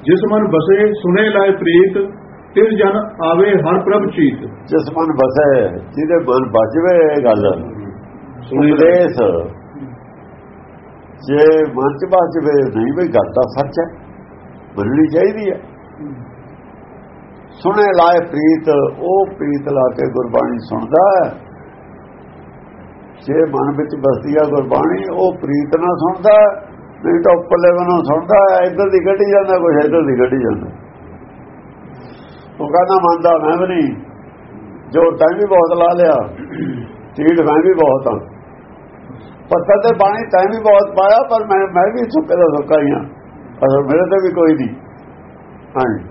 ਜਿਸ ਮਨ ਬਸੇ ਸੁਨੇ ਲਾਇ ਪ੍ਰੀਤ ਤਿਸ ਜਨ ਆਵੇ ਹਰ ਪ੍ਰਭ ਚੀਤ। ਜਿਸ ਮਨ ਬਸੈ ਜਿਹਦੇ ਮਨ ਬਚਵੇ ਗੱਲ। ਸੁਨੇ ਲਾਇ ਉਪਦੇਸ਼। ਜੇ ਮਨ ਚ ਬਚਵੇ ਨਹੀਂ ਵੀ ਗੱਲ ਤਾਂ ਸੱਚ ਹੈ। ਮੰਨਣੀ ਚਾਹੀਦੀ ਹੈ। ਸੁਣੇ ਲਾਏ ਪ੍ਰੀਤ ਉਹ ਪ੍ਰੀਤ ਲਾ ਕੇ ਗੁਰਬਾਣੀ ਸੁਣਦਾ ਹੈ। ਜੇ ਮਨ ਵਿੱਚ ਬਸਦੀ ਆ ਗੁਰਬਾਣੀ ਉਹ ਪ੍ਰੀਤ ਨਾਲ ਸੁਣਦਾ ਹੈ, ਨਹੀਂ ਤਾਂ ਉੱਪਰਲੇ ਵੱਲੋਂ ਸੁਣਦਾ ਇੱਧਰ ਦੀ ਕੱਢੀ ਜਾਂਦਾ ਕੁਛ ਇੱਧਰ ਦੀ ਕੱਢੀ ਜਾਂਦਾ। ਉਹ ਕਹਿੰਦਾ ਮੰਨਦਾ ਮੈਂ ਵੀ ਨਹੀਂ। ਜੋ ਤੈਂ ਵੀ ਬਹੁਤ ਲਾ ਲਿਆ ਤੀੜ ਮੈਂ ਵੀ ਬਹੁਤ ਹਾਂ। ਪੱਤਰ ਤੇ ਪਾਣੀ ਤੈਂ ਵੀ ਬਹੁਤ ਪਾਇਆ ਪਰ ਮੈਂ ਮੈਂ ਵੀ ਸੁੱਕੇ ਦਾ ਸੁੱਕਾ ਹੀ ਹਾਂ। ਅਸਲ ਮੇਰੇ ਤੇ ਵੀ ਕੋਈ ਨਹੀਂ। ਹਾਂਜੀ।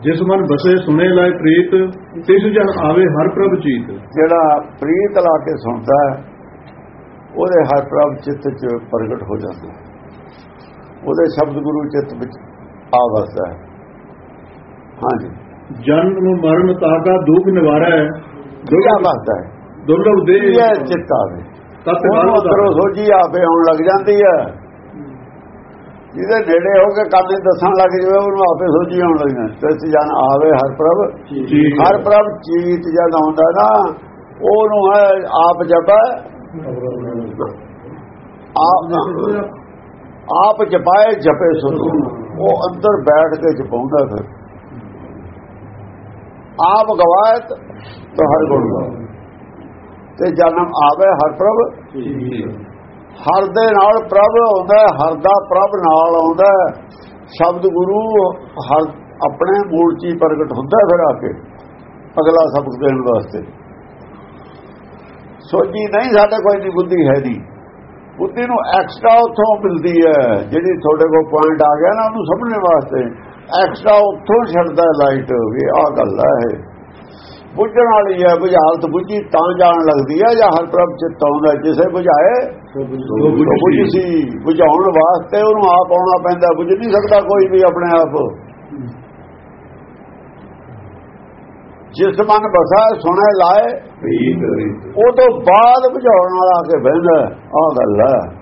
ਜਿਸ ਮਨ ਬਸੇ ਸੁਨੇ ਲਾਇ ਪ੍ਰੀਤ ਤਿਸ ਜਨ ਆਵੇ ਹਰ ਪ੍ਰਭ ਚੀਤ। ਜਿਹੜਾ ਪ੍ਰੀਤ ਲਾ ਕੇ ਸੁਣਦਾ ਉਹਦੇ ਹਰ ਪ੍ਰਭ ਚਿੱਤ 'ਚ ਪ੍ਰਗਟ ਹੋ ਜਾਂਦਾ ਹੈ। ਉਹਦੇ ਸ਼ਬਦ ਗੁਰੂ ਚਿੱਤ ਵਿੱਚ ਆ ਵਸਦਾ ਹੈ। ਹਾਂਜੀ। ਜਨਮ ਮਰਨ ਤਾਕਾ ਦੁਖ ਨਿਵਾਰੈ ਦੁਆ ਵਸਦਾ ਹੈ। ਦੁਰਲਭ ਦੇ ਇਹ ਚਿੱਤ ਆਵੇ ਤਤ ਉਹਨੂੰ ਕਾਲ ਅੰਦਰੋਂ ਸੋਝੀ ਆਪੇ ਆਉਣ ਲੱਗ ਜਾਂਦੀ ਹੈ। ਜਿਹਦੇ ਨੇੜੇ ਹੋ ਕੇ ਹੀ ਦੱਸਣ ਲੱਗ ਜਾਵੇ ਉਹਨੂੰ ਆਪੇ ਸੋਝੀ ਆਉਣ ਲੱਗ ਜਾਂਦੀ ਤੇ ਇਸ ਜਨ ਆਵੇ ਹਰ ਪ੍ਰਭ। ਹਰ ਪ੍ਰਭ ਚੀਤ ਜਦ ਆਉਂਦਾ ਨਾ ਉਹਨੂੰ ਹੈ ਆਪ ਜਪੈ। ਆਪ ਆਪ ਜਪਾਏ, ਜਪੇ ਸੁਣ ਉਹ ਅੰਦਰ ਬੈਠ ਕੇ ਜਪਾਉਂਦਾ ਫਿਰ। ਆਪ ਗਵਾਏ ਤਾਂ ਹਰ ਗੁਣ ਗਾਵੇ ਤੇ ਜਨਮ ਆਵੇ ਹਰ ਪ੍ਰਭ। ਹਰ ਦੇ ਨਾਲ ਪ੍ਰਭ ਆਉਂਦਾ ਹਰ ਦਾ ਪ੍ਰਭ ਨਾਲ ਆਉਂਦਾ ਸ਼ਬਦ ਗੁਰੂ ਹਰ ਆਪਣੇ ਮੂਲ ਚ ਪ੍ਰਗਟ ਹੁੰਦਾ ਫਿਰ ਆ ਕੇ, ਅਗਲਾ ਸਬਕ ਦੇਣ ਵਾਸਤੇ। ਸੋਚੀ ਨਹੀਂ, ਸਾਡੇ ਕੋਈ ਦੀ ਬੁੱਧੀ ਹੈ ਦੀ ਬੁੱਧੀ ਨੂੰ ਐਕਸਟਰਾ ਉੱਥੋਂ ਮਿਲਦੀ ਹੈ। ਜਿਹੜੀ ਤੁਹਾਡੇ ਕੋਲ ਪੁਆਇੰਟ ਆ ਗਿਆ ਨਾ ਉਹਨੂੰ ਸਮਝਣ ਵਾਸਤੇ ਐਕਸਟਰਾ ਉੱਥੋਂ ਛੱਡਦਾ ਲਾਈਟ ਵੀ ਆਹ ਗੱਲ ਹੈ ਬੁੱਝਣ ਵਾਲੀ ਹੈ ਬੁਝਾਲਤ ਬੁੱਝੀ ਤਾਂ ਜਾਣ ਲੱਗਦੀ ਹੈ ਜਾਂ ਹਰ ਪ੍ਰਭ ਚਿੱਤ ਆਉਂਦਾ ਜਿਸੇ ਬੁਝਾਏ ਬੁੱਝ ਸੀ। ਬੁਝਾਉਣ ਵਾਸਤੇ ਉਹਨੂੰ ਆਪ ਆਉਣਾ ਪੈਂਦਾ ਬੁੱਝ ਨਹੀਂ ਸਕਦਾ ਕੋਈ ਵੀ ਆਪਣੇ ਆਪ। ਜਿਸ ਮਨ ਬਸਾ ਸੁਣੇ ਲਾਏ ਉਹ ਤੋਂ ਬਾਅਦ ਬੁਝਾਉਣ ਵਾਲਾ ਆ ਕੇ ਬਹਿੰਦਾ ਆਹ ਗੱਲ ਹੈ।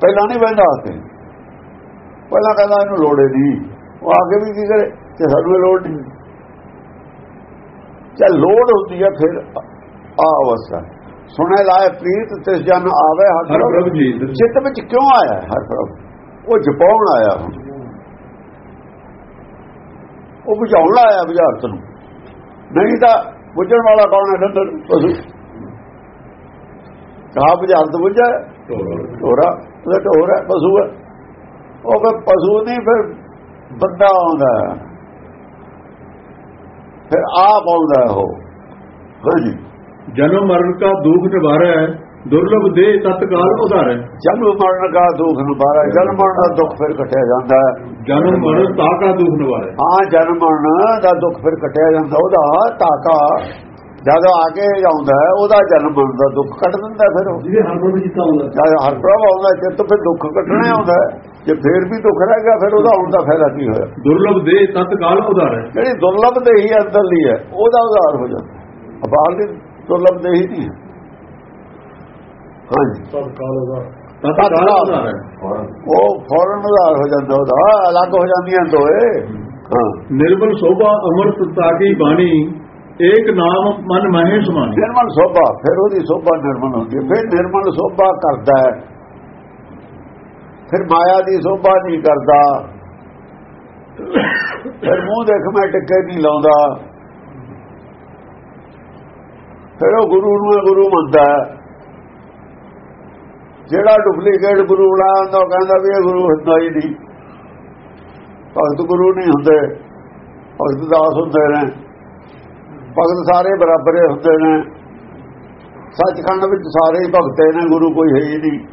ਪਹਿਲਾਂ ਨਹੀਂ ਬਹਿੰਦਾ ਆ ਕੇ। ਪਹਿਲਾਂ ਕਹਿੰਦਾ ਇਹਨੂੰ ਲੋੜੇ ਨਹੀਂ। ਉਹ ਆ ਕੇ ਵੀ ਕੀ ਕਰੇ? ਤੇ ਸਾਨੂੰ ਲੋੜ ਨਹੀਂ। ਜੇ ਲੋੜ ਹੁੰਦੀ ਹੈ ਫਿਰ ਆ ਅਵਸਥਾ। ਸੁਣੇ ਲਾਏ ਪ੍ਰੀਤ ਤਿਸ ਜਨ ਆਵੇ ਹਰ ਪ੍ਰਭ ਪ੍ਰਭ ਚੀਤ ਵਿੱਚ ਕਿਉਂ ਆਇਆ ਹਰ ਪ੍ਰਭ। ਉਹ ਜਪਾਉਣ ਆਇਆ ਹੁਣ। ਉਹ ਬੁਝਾਉਣ ਆਇਆ ਬੁਝਾਰਤ ਨੂੰ। ਨਹੀਂ ਤਾਂ ਬੁਝਣ ਵਾਲਾ ਕੌਣ ਹੈ ਡੰਦਰ ਪਸ਼ੂ। ਕਹਾ ਬੁਝਾਰਤ ਬੁਝਾ ਢੋਰਾ। ਉਹਦਾ ਢੋਰ ਹੈ ਪਸ਼ੂ ਹੈ। ਉਹ ਫਿਰ ਪਸ਼ੂ ਨਹੀਂ ਫਿਰ ਬੰਦਾ ਆਉਂਦਾ ਹੈ। ਫਿਰ ਆਪ ਆਉਂਦਾ ਹੈ ਉਹ। ਹਾਂਜੀ। ਜਨਮ ਮਰਨ ਕਾ ਦੁਖ ਨਿਵਾਰੈ ਦੁਰਲਭ ਦੇ ਤਤਕਾਲ ਉਧਾਰੈ ਜਨਮ ਮਰਨ ਦਾ ਦੁੱਖ ਨਿਵਾਰਾ ਜਨਮ ਮਰਨ ਦਾ ਦੁੱਖ ਫਿਰ ਕੱਟਿਆ ਜਾਂਦਾ ਹੈ। ਜਨਮ ਮਰਨ ਤਾਕਾ ਦੁਖ ਨਿਵਾਰੈ ਹਾਂ। ਜਨਮ ਮਰਨ ਦਾ ਦੁੱਖ ਫਿਰ ਕੱਟਿਆ ਜਾਂਦਾ। ਉਹਦਾ ਤਾਕਾ ਜਦੋਂ ਆ ਕੇ ਆਉਂਦਾ ਉਹਦਾ ਜਨਮ ਮਰਨ ਦਾ ਦੁੱਖ ਕੱਟ ਦਿੰਦਾ ਫਿਰ ਉਹ। ਜਿਹਦੇ ਹਰ ਪ੍ਰਭ ਜਿੱਤਾ ਹੁੰਦਾ ਜਦ ਹਰ ਪ੍ਰਭ ਆਉਂਦਾ ਚਿੱਤ ਫਿਰ ਦੁੱਖ ਕੱਟਣਾ ਆਉਂਦਾ। ਜੇ ਫੇਰ ਵੀ ਦੁੱਖ ਰਹਿ ਗਿਆ ਫਿਰ ਉਹਦਾ ਆਉਣ ਦਾ ਫਾਇਦਾ ਕੀ ਹੋਇਆ? ਦੁਰਲਭ ਦੇ ਤਤਕਾਲ ਉਧਾਰੈ ਜਿਹੜੀ ਦੁਰਲਭ ਦੇ ਹੀ ਅੰਦਰਲੀ ਹੈ ਉਹਦਾ ਉਧਾਰ ਹੋ ਜਾਂਦਾ। ਬਾਹਰ ਦੀ ਦੁਰਲਭ ਦੇ ਹੀ ਨਹੀਂ ਹੈ। ਹਾਂਜੀ। ਤਤਕਾਲ ਉਧਾਰੈ ਉਹ ਫੌਰਨ ਉਧਾਰ ਹੋ ਜਾਂਦਾ ਉਹਦਾ ਅਲੱਗ ਹੋ ਜਾਂਦੀਆਂ ਦੋਏ ਹਾਂ। ਨਿਰਮਲ ਸੋਭਾ ਅਮਰਤ ਤਾਕੀ ਬਾਣੀ ਏਕ ਨਾਮ ਮਨ ਮਹੇ ਸਮਾਨੀ ਨਿਰਮਲ ਸੋਭਾ ਫਿਰ ਉਹਦੀ ਸੋਭਾ ਨਿਰਮਲ ਹੁੰਦੀ ਫਿਰ ਨਿਰਮਲ ਸੋਭਾ ਕਰਦਾ ਹੈ। ਫਿਰ ਮਾਇਆ ਦੀ ਸੋਭਾ ਨਹੀਂ ਕਰਦਾ। ਫਿਰ ਮੂੰਹ ਦੇਖ ਮੈਂ ਟਿੱਕੇ ਨਹੀਂ ਲਾਉਂਦਾ। ਫਿਰ ਉਹ ਗੁਰੂ ਨੂੰ ਗੁਰੂ ਮੰਨਦਾ ਹੈ। ਜਿਹੜਾ ਡੁਪਲੀਕੇਟ ਗੁਰੂ ਲਾਉਂਦਾ ਉਹ ਕਹਿੰਦਾ ਵੀ ਇਹ ਗੁਰੂ ਹੁੰਦਾ ਹੀ ਨਹੀਂ। ਭਗਤ ਗੁਰੂ ਨਹੀਂ ਹੁੰਦੇ, ਭਗਤ ਦਾਸ ਹੁੰਦੇ ਨੇ। ਭਗਤ ਸਾਰੇ ਬਰਾਬਰੇ ਹੁੰਦੇ ਨੇ। ਸੱਚਖੰਡ ਵਿੱਚ ਸਾਰੇ ਹੀ ਭਗਤੇ ਨੇ, ਗੁਰੂ ਕੋਈ ਹੈ ਹੀ ਨਹੀਂ।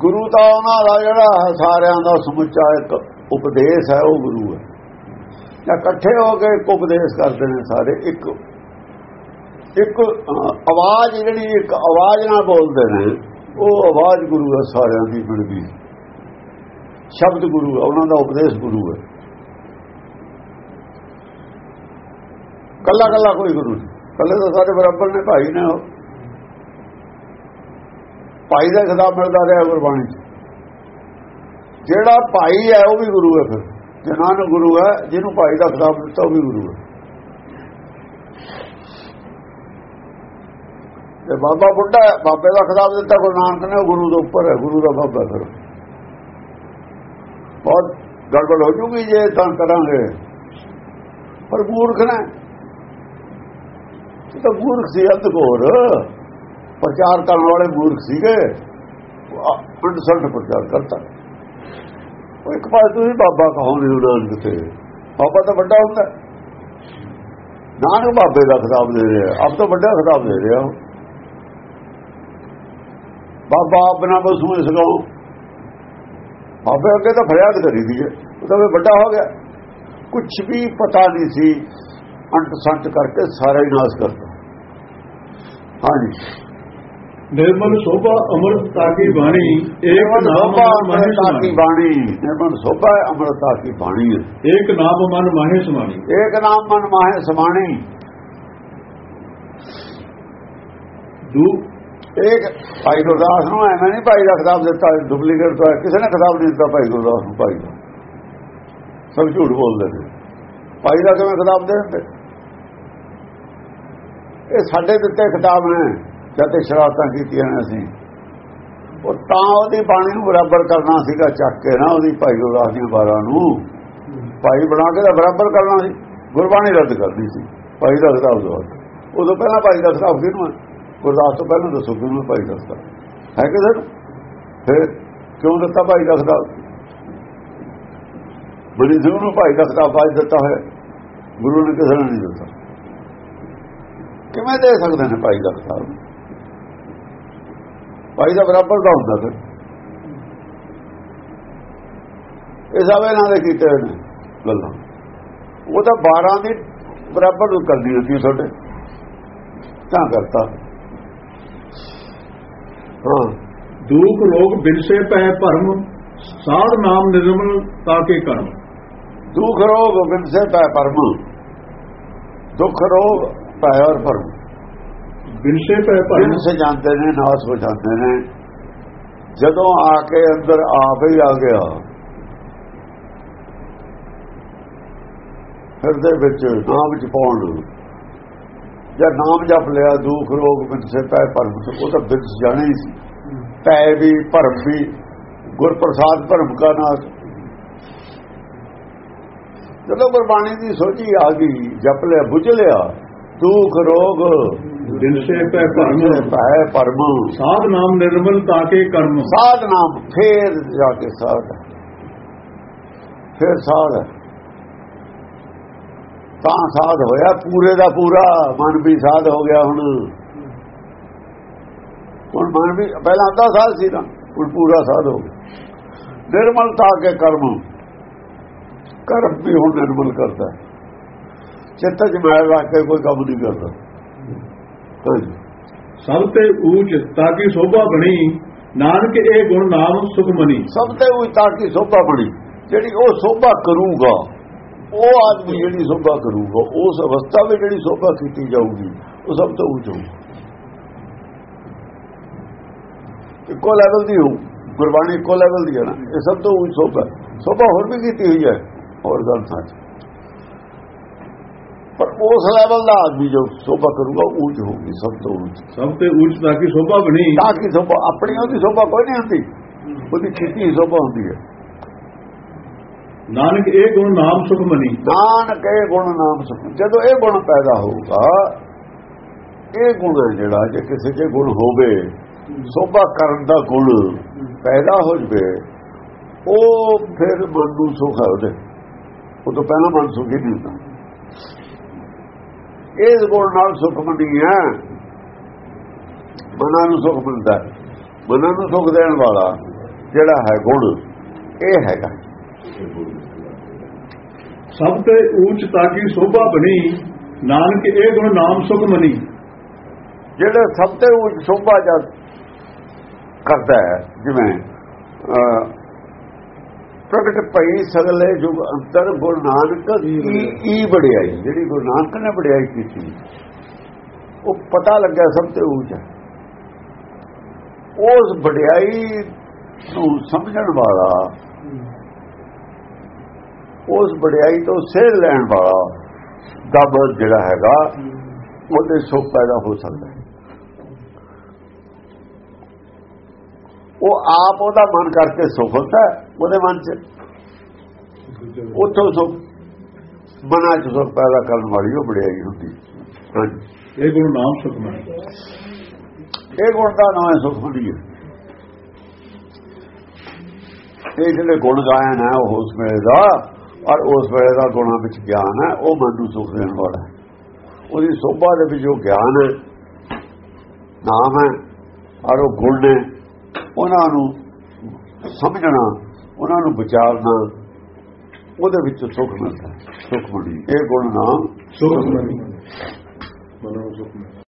ਗੁਰੂ ਤਾਂ ਉਹਨਾਂ ਦਾ ਜਿਹੜਾ ਸਾਰਿਆਂ ਦਾ ਸਮੁੱਚਾ ਇੱਕ ਉਪਦੇਸ਼ ਹੈ, ਉਹ ਗੁਰੂ ਹੈ। ਜਾਂ ਇਕੱਠੇ ਹੋ ਕੇ ਇੱਕ ਉਪਦੇਸ਼ ਕਰਦੇ ਨੇ ਸਾਰੇ, ਇੱਕ ਇੱਕ ਆਵਾਜ਼ ਜਿਹੜੀ ਇੱਕ ਆਵਾਜ਼ ਨਾਲ ਬੋਲਦੇ ਨੇ, ਉਹ ਆਵਾਜ਼ ਗੁਰੂ ਹੈ ਸਾਰਿਆਂ ਦੀ ਮਿਲ ਗਈ ਸ਼ਬਦ ਗੁਰੂ ਹੈ ਉਹਨਾਂ ਦਾ ਉਪਦੇਸ਼ ਗੁਰੂ ਹੈ ਕੱਲਾ ਕੱਲਾ ਕੋਈ ਗੁਰੂ ਨਹੀਂ। ਕੱਲੇ ਤਾਂ ਸਾਰੇ ਬਰਾਬਰ ਨੇ ਭਾਈ ਨੇ ਉਹ। ਭਾਈ ਦਾ ਖਿਤਾਬ ਮਿਲਦਾ ਰਿਹਾ ਗੁਰਬਾਣੀ ਚ। ਜਿਹੜਾ ਭਾਈ ਹੈ, ਉਹ ਵੀ ਗੁਰੂ ਹੈ ਫਿਰ। ਜਿਹਨਾਂ ਨੂੰ ਗੁਰੂ ਹੈ, ਜਿਹਨੂੰ ਭਾਈ ਦਾ ਖਿਤਾਬ ਦਿੱਤਾ ਉਹ ਵੀ ਗੁਰੂ ਹੈ। ਤੇ ਬਾਬਾ ਬੁੱਢਾ ਬਾਬੇ ਦਾ ਖਿਤਾਬ ਦਿੱਤਾ, ਗੁਰੂ ਨਾਨਕ ਨੇ ਉਹ ਗੁਰੂ ਦੇ ਉੱਪਰ ਹੈ, ਗੁਰੂ ਦਾ ਬਾਬਾ ਫਿਰ। ਬਹੁਤ ਗੜਬੜ ਹੋ ਜੂਗੀ ਜੇ ਤਾਂ ਕਰਾਂਗੇ। ਪਰ ਮੂਰਖ ਨੇ। ਤਾਂ ਮੂਰਖ ਸੀ, ਅੱਧ ਘੋਰ। ਪ੍ਰਚਾਰ ਕਰਨ ਵਾਲੇ ਮੂਰਖ ਸੀਗੇ। ਅਨਸਲਟ ਪ੍ਰਚਾਰ ਕਰਤਾ। ਉਹ ਇੱਕ ਪਾਸੇ ਤੁਸੀਂ ਬਾਬਾ ਕਹੋਗੇ ਨਾਨਕ ਤੇ। ਬਾਬਾ ਤਾਂ ਵੱਡਾ ਹੁੰਦਾ। ਨਾਨਕ ਬਾਬੇ ਦਾ ਖਿਤਾਬ ਦੇ ਰਿਹਾ। ਆਪ ਤਾਂ ਵੱਡਾ ਖਿਤਾਬ ਦੇ ਰਿਹਾ। ਉਹ। ਬਾਬਾ ਆਪਣਾ ਬਸੂ ਇਸ ਗਾਉ ਬਾਬੇ ਅੱਗੇ ਤਾਂ ਫਰਿਆਦ ਕਰੀ ਦੀ ਹੈ ਉਹ ਤਾਂ ਵੀ ਵੱਡਾ ਹੋ ਗਿਆ ਕੁਝ ਵੀ ਪਤਾ ਨਹੀਂ ਸੀ ਅੰਟ ਸੰਟ ਕਰਕੇ ਸਾਰਾ ਹੀ ਨਾਸ ਕਰਤਾ ਹਾਂਜੀ ਨਿਰਮਲ ਸੋਭਾ ਅੰਮ੍ਰਿਤ ਤਾਕੀ ਬਾਣੀ ਏਕ ਨਿਰਮਲ ਨਾਮ ਸੋਭਾ ਮਨ ਮਾਹੇ ਅੰਮ੍ਰਿਤਾ ਕੀ ਸਮਾਣੀ ਬਾਣੀ ਨਿਰਮਲ ਸੋਭਾ ਹੈ, ਅੰਮ੍ਰਿਤਾ ਕੀ ਬਾਣੀ ਹੈ। ਏਕ ਨਾਮ ਮਨ ਮਾਹੇ ਸਮਾਣੀ ਏਕ ਨਾਮ ਮਨ ਮਾਹੇ ਸਮਾਣੀ ਦੂ ਇਹ ਭਾਈ ਗੁਰਦਾਸ ਨੂੰ ਐਵੇਂ ਨਹੀਂ ਭਾਈ ਦਾ ਖਿਤਾਬ ਦਿੱਤਾ ਡੁਪਲੀਕੇਟ ਤੋਂ ਕਿਸੇ ਨੇ ਖਿਤਾਬ ਨਹੀਂ ਦਿੱਤਾ ਭਾਈ ਗੁਰਦਾਸ ਨੂੰ, ਭਾਈ ਦਾ। ਸਭ ਝੂਠ ਬੋਲਦੇ ਨੇ। ਭਾਈ ਦਾ ਕਿਵੇਂ ਖਿਤਾਬ ਦੇ ਦਿੰਦੇ? ਇਹ ਸਾਡੇ ਦਿੱਤੇ ਖਿਤਾਬ ਨੇ, ਜਦ ਤੇ ਸ਼ਰਾਰਤਾਂ ਕੀਤੀਆਂ ਨੇ ਅਸੀਂ। ਉਹ ਤਾਂ ਉਹਦੀ ਬਾਣੀ ਨੂੰ ਬਰਾਬਰ ਕਰਨਾ ਸੀਗਾ, ਚੱਕ ਕੇ ਨਾ ਉਹਦੀ ਭਾਈ ਗੁਰਦਾਸ ਦੀਆਂ ਬਾਰਾਂ ਨੂੰ। ਭਾਈ ਬਣਾ ਕੇ ਤਾਂ ਬਰਾਬਰ ਕਰਨਾ ਸੀ। ਗੁਰਬਾਣੀ ਰੱਦ ਕਰਦੀ ਸੀ, ਭਾਈ ਦਾ ਖਿਤਾਬ ਦੋ ਉਦੋਂ ਪਹਿਲਾਂ ਭਾਈ ਦਾ ਖਿਤਾਬ ਕਿਹਨੂੰ ਹੈ ਗੁਰਦਾਸ ਤੋਂ ਪਹਿਲਾਂ ਦੱਸੋ ਕਿਹਨੂੰ ਭਾਈ ਦਾ ਖਿਤਾਬ ਹੈ ਕਿ ਸਰ? ਫਿਰ ਕਿਉਂ ਦਿੱਤਾ ਭਾਈ ਦਾ ਖਿਤਾਬ ਬੜੀ ਜ਼ਰੂਰ ਨੂੰ ਭਾਈ ਦਾ ਖਿਤਾਬ ਬਾਜ ਦਿੱਤਾ ਹੋਇਆ। ਗੁਰੂ ਨੇ ਕਿਸੇ ਨੂੰ ਨਹੀਂ ਦਿੱਤਾ। ਕਿਵੇਂ ਦੇ ਸਕਦੇ ਨੇ ਭਾਈ ਦਾ ਖਿਤਾਬ ਭਾਈ ਦਾ ਬਰਾਬਰ ਦਾ ਹੁੰਦਾ ਸਰ। ਇਹ ਸਭ ਇਹਨਾਂ ਦੇ ਕੀਤੇ ਹੋਏ ਨੇ ਗੱਲਾਂ। ਉਹ ਤਾਂ 12 ਦੀ ਬਰਾਬਰ ਕਰਦੀ ਹੁੰਦੀ ਤੁਹਾਡੇ। ਤਾਂ ਕਰਤਾ। ਹਾਂ। ਦੁਖ ਰੋਗ ਬਿਨਸੇ ਪੈ ਭਰਮ ਸਾਧ ਨਾਮ ਨਿਰਮਲ ਤਾਕੇ ਕਰਮ। ਦੁੱਖ ਰੋਗ ਵਿੰਸੇ ਪੈ ਪਰਮ ਦੁੱਖ ਰੋਗ ਪੈ ਔਰ ਪਰਮ ਬਿਨਸੇ ਪੈ ਭਰਮ। ਵਿੰਸੇ ਜਾਂਦੇ ਨੇ ਨਾਸ ਹੋ ਜਾਂਦੇ ਨੇ। ਜਦੋਂ ਆ ਕੇ ਅੰਦਰ ਆਪ ਹੀ ਆ ਗਿਆ ਫਿਰ ਦੇ ਵਿੱਚ ਨਾਮ ਵਿੱਚ ਪਾਉਣ। ਨੂੰ ਜਾਂ ਨਾਮ ਜਪ ਲਿਆ ਦੁੱਖ ਰੋਗ ਵਿੰਸੇ ਪੈ ਪਰਮ ਉਹ ਤਾਂ ਵਿੰਸ ਜਾਣੇ ਹੀ ਸੀ। ਪੈ ਵੀ ਭਰਮ ਵੀ ਗੁਰ ਪ੍ਰਸਾਦ ਭਰਮ ਕਾ ਨਾਸ। ਜਦੋਂ ਗੁਰਬਾਣੀ ਦੀ ਸੋਝੀ ਆ ਗਈ ਜਪ ਲਿਆ ਬੁਝ ਲਿਆ ਦੁੱਖ ਰੋਗ ਬਿਨਸੇ ਪੈ ਭਰਮ। ਪੈ ਪਰਮ ਸਾਧ ਨਾਮ ਨਿਰਮਲ ਤਾਕੇ ਕਰਮ। ਸਾਧ ਨਾਮ ਫੇਰ ਜਾ ਕੇ ਸਾਧ। ਫੇਰ ਸਾਧ। ਤਾਂ ਸਾਧ ਹੋਇਆ ਪੂਰੇ ਦਾ ਪੂਰਾ ਮਨ ਵੀ ਸਾਧ ਹੋ ਗਿਆ ਹੁਣ। ਹੁਣ ਮਨ ਵੀ ਪਹਿਲਾਂ ਅੱਧਾ ਸਾਧ ਸੀ ਨਾ ਹੁਣ ਪੂਰਾ ਸਾਧ ਹੋ ਗਿਆ। ਨਿਰਮਲਤਾ ਕੇ ਕਰਮ। ਕਰਮ ਵੀ ਹੁਣ ਨਿਰਮਲ ਕਰਦਾ। ਚਿੱਤ ਚ ਮੈਲ ਰੱਖ ਕੇ ਕੋਈ ਕੰਮ ਨਹੀਂ ਕਰਦਾ। ਸਭ ਤੇ ਊਚ ਤਾਕੀ ਸੋਭਾ ਬਣੀ ਨਾਨਕ ਇਹ ਗੁਣ ਨਾਮ ਸੁਖ ਮਨੀ। ਸਭ ਤੇ ਉਚਤਾ ਕੀ ਸੋਭਾ ਬਣੀ ਜਿਹੜੀ ਉਹ ਸੋਭਾ ਕਰੂਗਾ ਉਹ ਆਦਮੀ ਜਿਹੜੀ ਸੋਭਾ ਕਰੂਗਾ ਉਸ ਅਵਸਥਾ ਵਿੱਚ ਜਿਹੜੀ ਸੋਭਾ ਕੀਤੀ ਜਾਊਗੀ ਉਹ ਸਭ ਤੋਂ ਉੱਚ ਹੋਊ। ਇੱਕੋ ਲੈਵਲ ਦੀ ਹੋ ਗੁਰਬਾਣੀ ਇੱਕੋ ਲੈਵਲ ਦੀ ਹੈ ਨਾ ਇਹ ਸਭ ਤੋਂ ਉੱਚ ਸੋਭਾ। ਸੋਭਾ ਹੋਰ ਵੀ ਕੀਤੀ ਹੋਈ ਹੈ ਹੋਰ ਗੱਲ ਸੱਚ ਪਰ ਉਸ ਲੈਵਲ ਦਾ ਆਦਮੀ ਜੋ ਸੋਭਾ ਕਰੂਗਾ ਉੱਚ ਹੋਊਗੀ ਸਭ ਤੋਂ ਉੱਚ। ਸਭ ਤੇ ਊਚ ਤਾਕੀ ਸੋਭਾ ਬਣੀ। ਤਾਂ ਕਿ ਸੋਭਾ ਆਪਣੀ ਉਹਦੀ ਸੋਭਾ ਕੋਈ ਨਹੀਂ ਹੁੰਦੀ। ਉਹਦੀ ਹੋਈ ਸੋਭਾ ਹੁੰਦੀ ਹੈ। ਨਾਨਕ ਇਹ ਗੁਣ ਨਾਮ ਸੁਖ ਮਨੀ। ਨਾਨਕ ਇਹ ਗੁਣ ਨਾਮ ਸੁਖ ਜਦੋਂ ਇਹ ਗੁਣ ਪੈਦਾ ਹੋਊਗਾ ਇਹ ਗੁਣ ਹੈ ਜਿਹੜਾ ਜੇ ਕਿਸੇ 'ਚ ਗੁਣ ਹੋਵੇ ਸੋਭਾ ਕਰਨ ਦਾ ਗੁਣ ਪੈਦਾ ਹੋ ਜਵੇ ਉਹ ਫਿਰ ਮਨ ਨੂੰ ਸੁਖ ਹੈ ਉਹਦੇ। ਉਹ ਤੋਂ ਪਹਿਲਾਂ ਮਨ ਸੁਖੀ ਨਹੀਂ ਹੁੰਦਾ। ਇਸ ਗੁਣ ਨਾਲ ਸੁਖ ਮੰਦੀ ਹੈ। ਮਨਾਂ ਨੂੰ ਸੁਖ ਮਿਲਦਾ। ਮਨਾਂ ਨੂੰ ਸੁਖ ਦੇਣ ਵਾਲਾ ਜਿਹੜਾ ਹੈ ਗੁਣ ਇਹ ਹੈਗਾ। ਸਭ ਤੇ ਊਚ ਤਾਕੀ ਸੋਭਾ ਬਣੀ? ਨਾਨਕ ਇਹ ਗੁਣ ਨਾਮ ਸੁਖ ਮਨੀ। ਜਿਹੜਾ ਸਭ ਤੋਂ ਉੱਚ ਸੋਭਾ ਜਦ ਕਰਦਾ ਹੈ ਜਿਵੇਂ ਪ੍ਰਗਟ ਪਈ ਸਗਲੇ ਜੁਗ ਅੰਤਰ ਗੁਰੂ ਨਾਨਕ ਕੀ ਈ ਵਡਿਆਈ ਜਿਹੜੀ ਗੁਰੂ ਨਾਨਕ ਨੇ ਵਡਿਆਈ ਕੀਤੀ ਉਹ ਪਤਾ ਲੱਗਿਆ ਸਭ ਤੋਂ ਉੱਚ ਹੈ। ਉਸ ਵਡਿਆਈ ਨੂੰ ਸਮਝਣ ਵਾਲਾ ਉਸ ਵਡਿਆਈ ਤੋਂ ਸੇਧ ਲੈਣ ਵਾਲਾ ਦਬ ਜਿਹੜਾ ਹੈਗਾ ਉਹਦੇ ਸੁਖ ਪੈਦਾ ਹੋ ਸਕਦਾ ਹੈ। ਉਹ ਆਪ ਉਹਦਾ ਮਨ ਕਰਕੇ ਸੁਖ ਹੁੰਦਾ ਉਹਦੇ ਮਨ 'ਚ। ਉੱਥੋਂ ਸੁਖ ਮਨਾਂ 'ਚ ਸੁਖ ਪੈਦਾ ਕਰਨ ਵਾਲੀ ਉਹ ਵਡਿਆਈ ਹੁੰਦੀ ਇਹ ਗੁਰੂ ਨਾਮ ਸੁਖਮਨ ਇਹ ਗੁਣ ਦਾ ਨਾਮ ਹੈ ਸੁਖ ਹੁੰਦੀ ਹੈ। ਇਹ ਜਿਹੜੇ ਗੁਣ ਗਾਇਨ ਹੈ ਉਹ ਉਸ ਵੇਲੇ ਦਾ ਔਰ ਉਸ ਵੇਲੇ ਦਾ ਗੁਣਾਂ ਵਿੱਚ ਗਿਆਨ ਹੈ ਉਹ ਮਨ ਨੂੰ ਸੁਖ ਦੇਣ ਵਾਲਾ ਹੈ। ਉਹਦੀ ਸੋਭਾ ਦੇ ਵਿੱਚ ਜੋ ਗਿਆਨ ਹੈ ਨਾਮ ਹੈ ਔਰ ਉਹ ਗੁਣ ਨੇ ਉਹਨਾਂ ਨੂੰ ਸਮਝਣਾ ਉਹਨਾਂ ਨੂੰ ਵਿਚਾਰਨਾ ਉਹਦੇ ਵਿੱਚ ਸੁਖ ਮਿਲਦਾ ਸੁਖ ਮਿਲਦੀ ਇਹ ਗੁਣ ਨਾਮ ਸੁਖਮਨ ਮਨੋ ਸੁਖਮਨ